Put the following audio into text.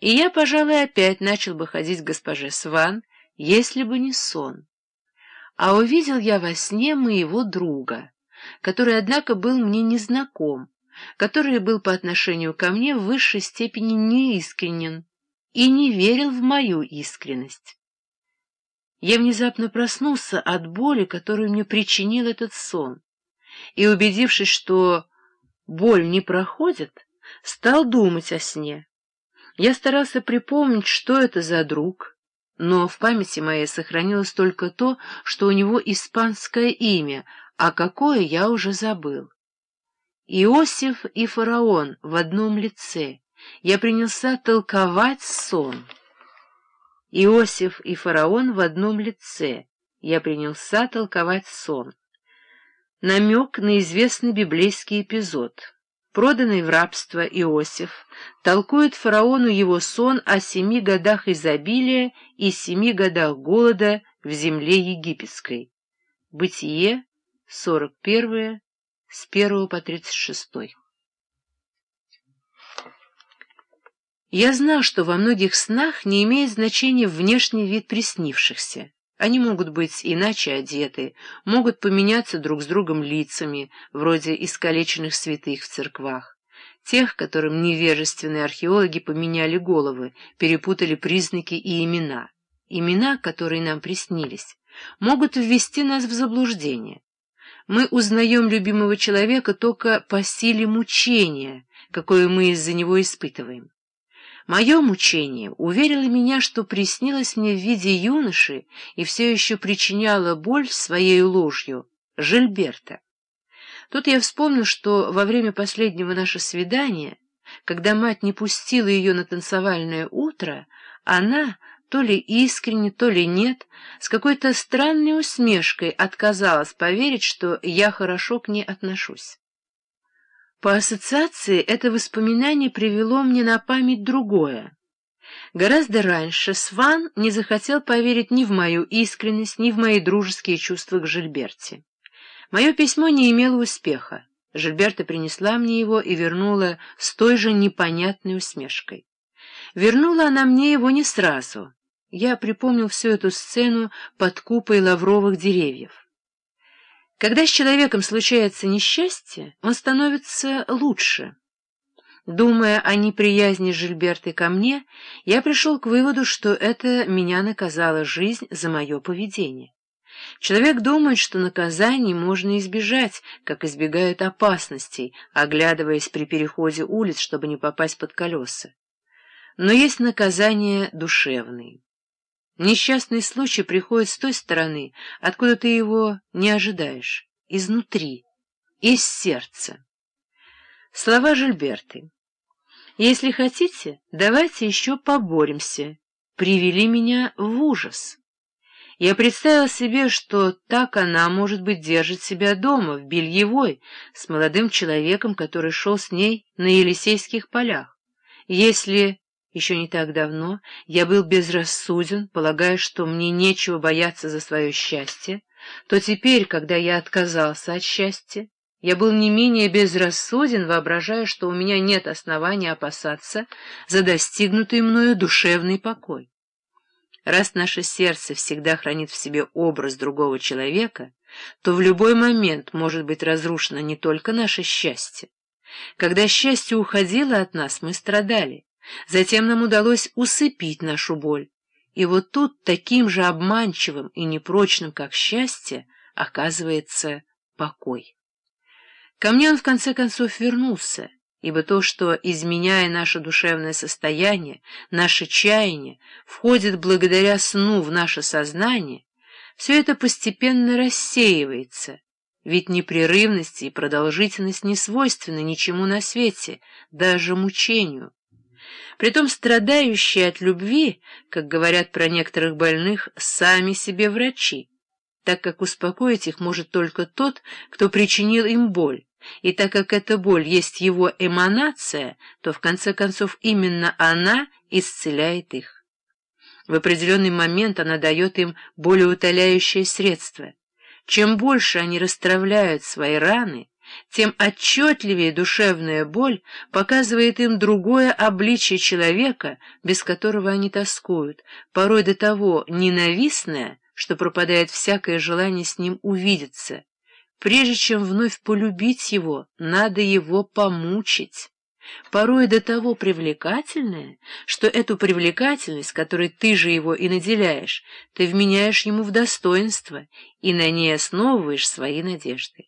И я, пожалуй, опять начал бы ходить к госпоже Сван, если бы не сон. А увидел я во сне моего друга, который, однако, был мне незнаком, который был по отношению ко мне в высшей степени неискренен и не верил в мою искренность. Я внезапно проснулся от боли, которую мне причинил этот сон, и, убедившись, что боль не проходит, стал думать о сне. Я старался припомнить, что это за друг, но в памяти моей сохранилось только то, что у него испанское имя, а какое я уже забыл. Иосиф и фараон в одном лице. Я принялся толковать сон. Иосиф и фараон в одном лице. Я принялся толковать сон. Намек на известный библейский эпизод. Проданный в рабство Иосиф толкует фараону его сон о семи годах изобилия и семи годах голода в земле египетской. Бытие, 41, с 1 по 36. Я знал, что во многих снах не имеет значения внешний вид приснившихся. Они могут быть иначе одеты, могут поменяться друг с другом лицами, вроде искалеченных святых в церквах. Тех, которым невежественные археологи поменяли головы, перепутали признаки и имена. Имена, которые нам приснились, могут ввести нас в заблуждение. Мы узнаем любимого человека только по силе мучения, какое мы из-за него испытываем. Мое мучение уверило меня, что приснилось мне в виде юноши и все еще причиняло боль своей ложью Жильберта. Тут я вспомнил, что во время последнего нашего свидания, когда мать не пустила ее на танцевальное утро, она, то ли искренне, то ли нет, с какой-то странной усмешкой отказалась поверить, что я хорошо к ней отношусь. По ассоциации это воспоминание привело мне на память другое. Гораздо раньше Сван не захотел поверить ни в мою искренность, ни в мои дружеские чувства к Жильберте. Мое письмо не имело успеха. Жильберта принесла мне его и вернула с той же непонятной усмешкой. Вернула она мне его не сразу. Я припомнил всю эту сцену под купой лавровых деревьев. Когда с человеком случается несчастье, он становится лучше. Думая о неприязни Жильберты ко мне, я пришел к выводу, что это меня наказала жизнь за мое поведение. Человек думает, что наказаний можно избежать, как избегают опасностей, оглядываясь при переходе улиц, чтобы не попасть под колеса. Но есть наказания душевные. Несчастный случай приходит с той стороны, откуда ты его не ожидаешь, изнутри, из сердца. Слова Жильберты. «Если хотите, давайте еще поборемся», привели меня в ужас. Я представил себе, что так она, может быть, держит себя дома, в Бельевой, с молодым человеком, который шел с ней на Елисейских полях. Если еще не так давно я был безрассуден, полагая, что мне нечего бояться за свое счастье, то теперь, когда я отказался от счастья, я был не менее безрассуден, воображая, что у меня нет основания опасаться за достигнутый мною душевный покой. Раз наше сердце всегда хранит в себе образ другого человека, то в любой момент может быть разрушено не только наше счастье. Когда счастье уходило от нас, мы страдали. Затем нам удалось усыпить нашу боль. И вот тут таким же обманчивым и непрочным, как счастье, оказывается покой. Ко мне он в конце концов вернулся, ибо то, что, изменяя наше душевное состояние, наше чаяние, входит благодаря сну в наше сознание, все это постепенно рассеивается, ведь непрерывность и продолжительность не свойственны ничему на свете, даже мучению. Притом страдающие от любви, как говорят про некоторых больных, сами себе врачи, так как успокоить их может только тот, кто причинил им боль, и так как эта боль есть его эманация, то в конце концов именно она исцеляет их. В определенный момент она дает им более утоляющее средство. Чем больше они расстравляют свои раны, тем отчетливее душевная боль показывает им другое обличие человека, без которого они тоскуют, порой до того ненавистное, что пропадает всякое желание с ним увидеться. Прежде чем вновь полюбить его, надо его помучить. Порой до того привлекательное, что эту привлекательность, которой ты же его и наделяешь, ты вменяешь ему в достоинство и на ней основываешь свои надежды.